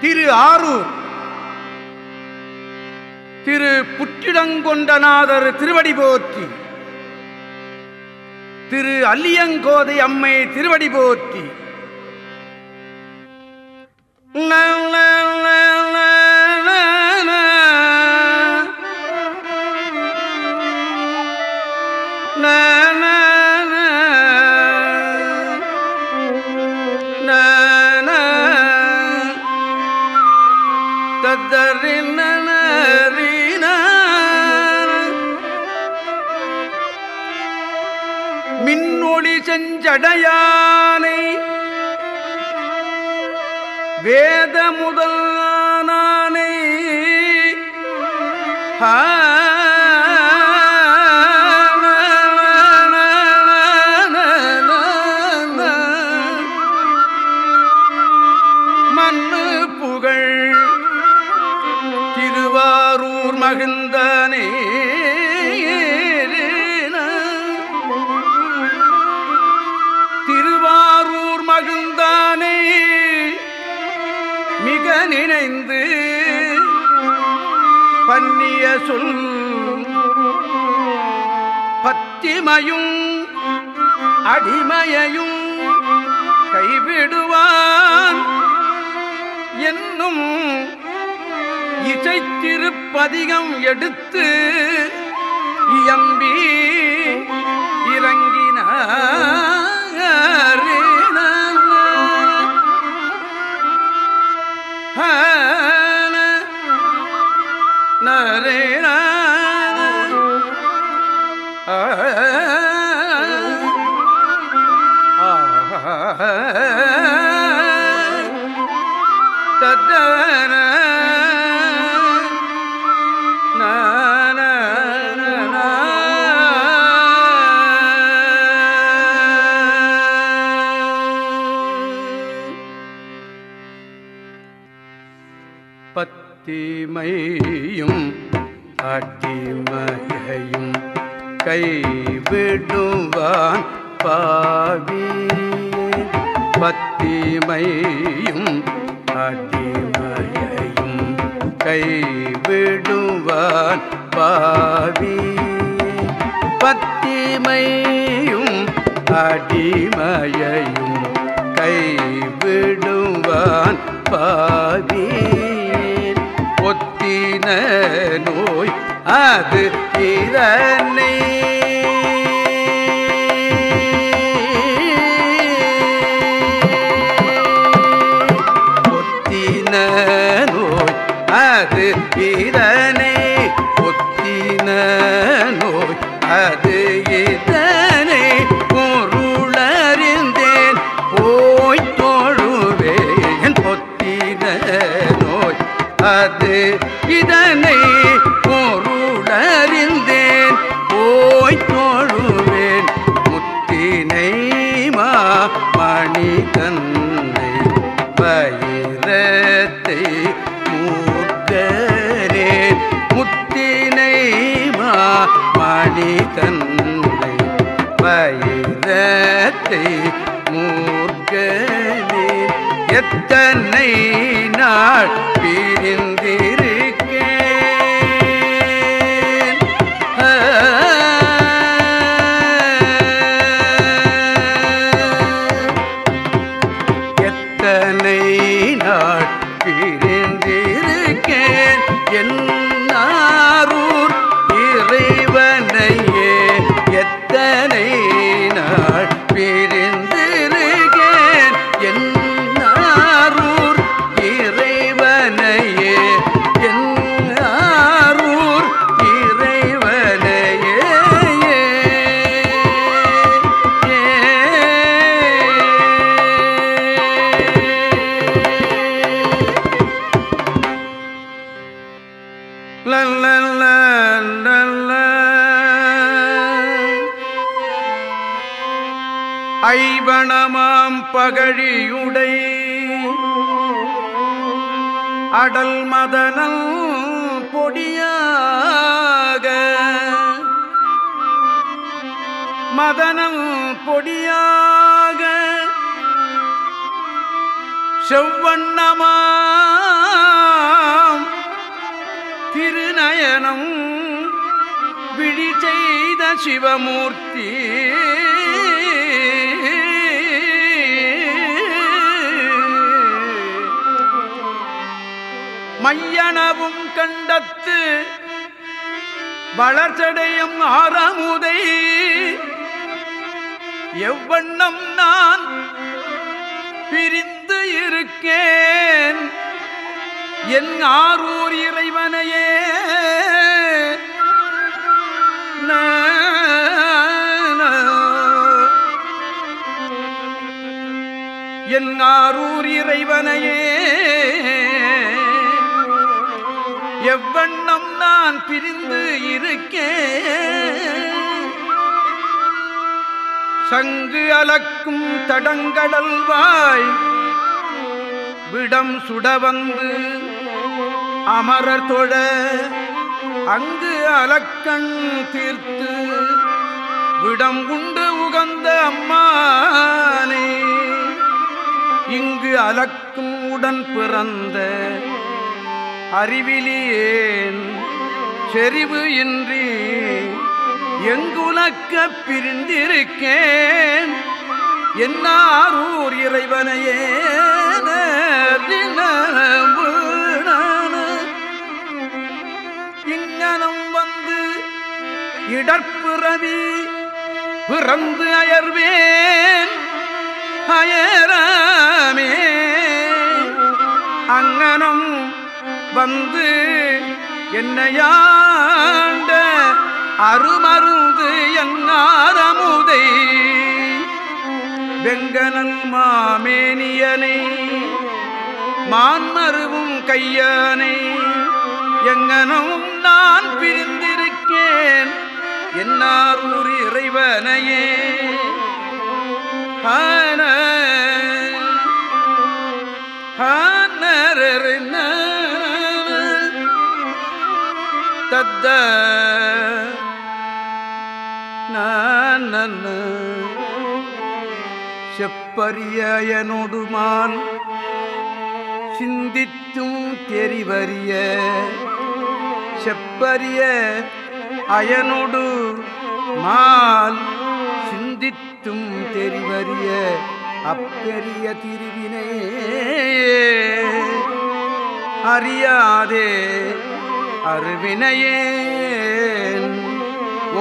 திரு ஆரூர் திரு புற்றிடங்கொண்டநாதர் திருவடி போற்றி திரு அல்லியங்கோதை அம்மை திருவடி போற்றி மின்னொளி செஞ்சடையானை வேத முதலானை ஹா. சொல். பத்திமையும் அடிமையையும் கைவிடுவான். என்னும் இசைத்திருப்பதிகம் எடுத்து இயம்பி இறங்கினார். பத்திமையும் அட்டிமையும் கைவிடுவான் பாவி பத்திமையும் அடிமையையும் கைவிடுவான் பாவி பத்திமையும் அடிமையையும் கைவிடுவான் பாவி ஒத்தின நோய் அது இதனை ஒத்தின நோய் அது இதனை ஒத்தின நோய் அது இதனை பொருளறிந்தேன் போய் தொழுவேன். ஒத்தின நோய் அது இதனை பயிரத்தை மூர்க்கனே எத்தனை நாள் பிரிந்திரு ஐவனமாம் பகழியுடை. அடல் மதனல் பொடியாக. மதனம் பொடியாக. செவ்வண்ணமாம் திருநயனம் விழி செய்த சிவமூர்த்தி. கனவும் கண்டத்து வளர்ச்சடையும் ஆரமுதை எவ்வண்ணம் நான் பிரிந்து இருக்கேன். என் ஆரூர் இறைவனையே என் ஆரூர் இறைவனையே எவ்வண்ணம் நான் பிரிந்து இருக்கேன். சங்கு அலக்கும் தடங்கடல் வாய் விடம் சுட வந்து அமரர் தொழ அங்கு அலக்கண் தீர்த்து விடம் உண்டு உகந்த அம்மானே. இங்கு அலக்கும் உடன் பிறந்த அறிவிலியேன் செறிவு இன்றி எங்குலக்க பிரிந்திருக்கேன். என்னாரூர் இறைவனையே இங்கனம் வந்து இடர்பிறவி பிறந்து அயர்வேன். அயராமே. அங்கனம் வந்து என்னையாண்ட அருமருந்து என்னாரமுதை வெங்கனல் மாமேனியனை மான்மருவும் கையானை எங்கனும் நான் பிரிந்திருக்கேன் என்னார் ஊர் இறைவனையே. ஹான ஹானரன தத்த நான செப்பரியனொடுமான் சிந்தித்தும் தெரிவறிய செப்பரிய அயனொடு மால் சிந்தித்தும் தெரிவறிய அப்பெரிய திருவினை அறியாதே அருவினையேன்.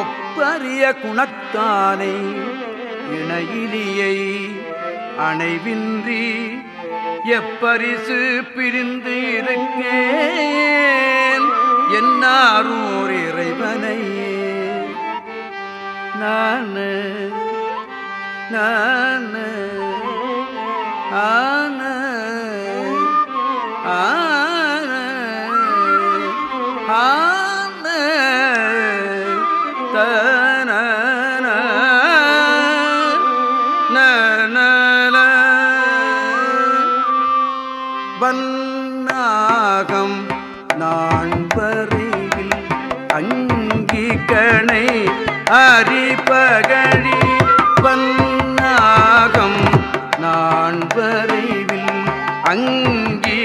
ஒப்பரிய குணத்தானை இணையிலியை அணைவின்றி எப்பரிசு பிரிந்து இருக்கேன் என்னாரூர் இறைவனையே. நான் நான் ஆன ஆன வன்னாகம் நான் பறிவில் அங்கி அரிபகழி வன்னாகம் நான் பறிவில் அங்கி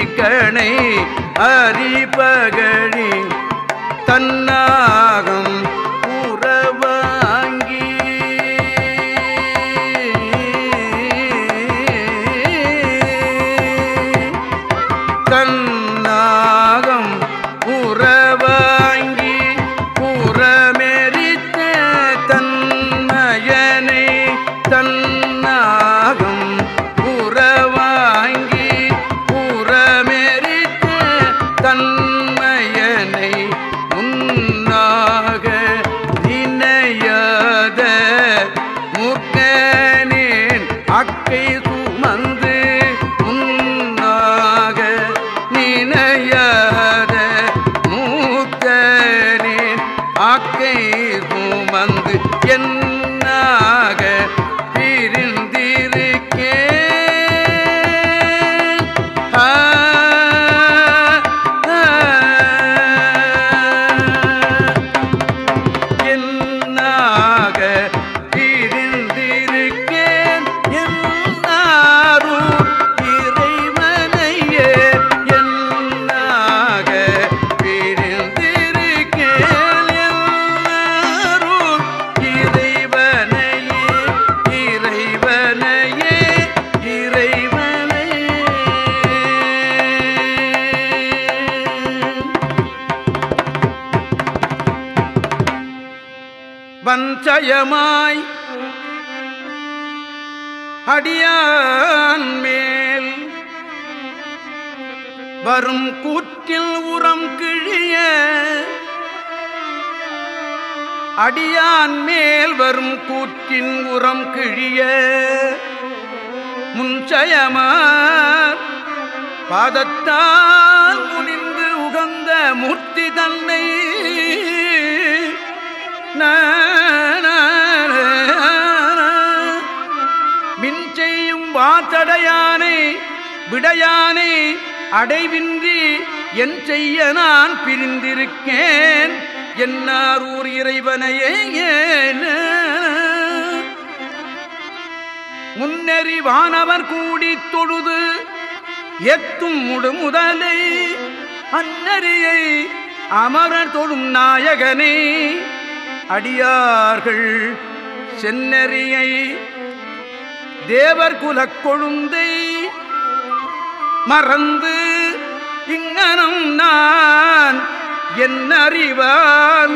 பஞ்சயமாய் அடியான் மேல் வரும் கூற்றில் உரம் கிழிய அடியான் மேல் வரும் கூற்றின் உரம் கிழிய முன்சயமார் பாதத்தால் முனிந்து உகந்த மூர்த்தி தன்னை மின் செய்யும் வாத்தடையானை விடையானை அடைவின்றி என் செய்ய நான் பிரிந்திருக்கேன். என்னார் ஊர் இறைவனையே ஏன. முன்னெறி வானவர் கூடி தொழுது எத்தும் முடு முதலை அன்னறியை அமரர் தொழும் நாயகனே. அடியார்கள் சென்னறியை தேவர் குலக் கொழுந்தை மறந்து இங்கனம் நான் என் அறிவான்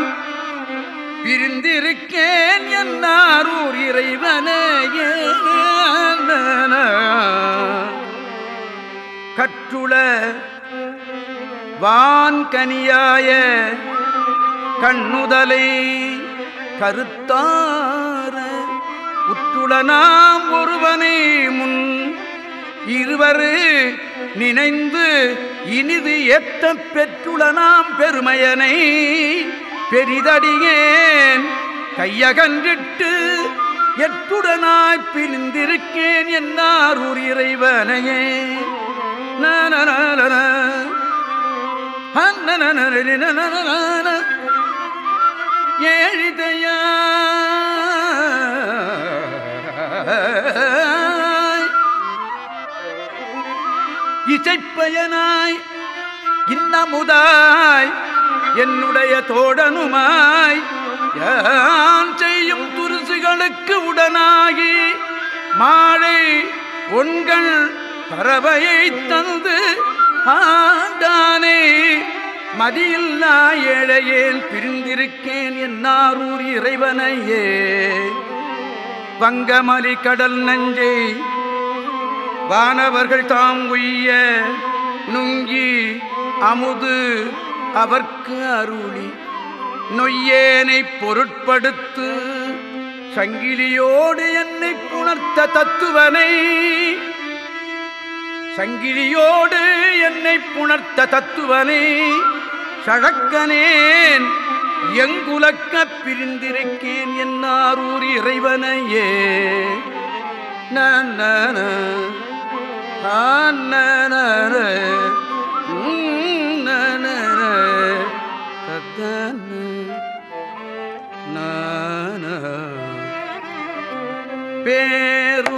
பிரிந்திருக்கேன் என்னாரூர் இறைவனையே கற்றுள வான்கனியாய கண்ணுதலை கருத்தார உற்றுளனாம் ஒருவனே முன் இருவரு நினைந்து இனிது எத்த பெற்றுளனாம் பெருமையனை பெரிதடியேன் கையகன்றிட்டு எட்டுடனாய் பிரிந்திருக்கேன் என்னார் ஒரு இறைவனையே நன ஏழிதையா இசைப்பயனாய் இன்னமுதாய் என்னுடைய தோடனுமாய் யான் செய்யும் துருசுகளுக்கு உடனாகி மாழை உண்கள் பறவையை தந்து ஆண்டானே. மதியில்லா ஏழையேன் பிரிந்திருக்கேன் என்னாரூர் இறைவனையே. வங்கமலி கடல் நஞ்சை வானவர்கள் தாம் உய்ய நுங்கி அமுது அவர்க்கு அருளி. நொய்யேனை பொருட்படுத்து சங்கிலியோடு என்னை புணர்த்த தத்துவனை. சங்கிலியோடு என்னை புணர்த்த தத்துவனை சழக்கனேன். எங்குலக்க பிரிந்திருக்கேன் என்னாரூர் இறைவனையே. நன பேரூர்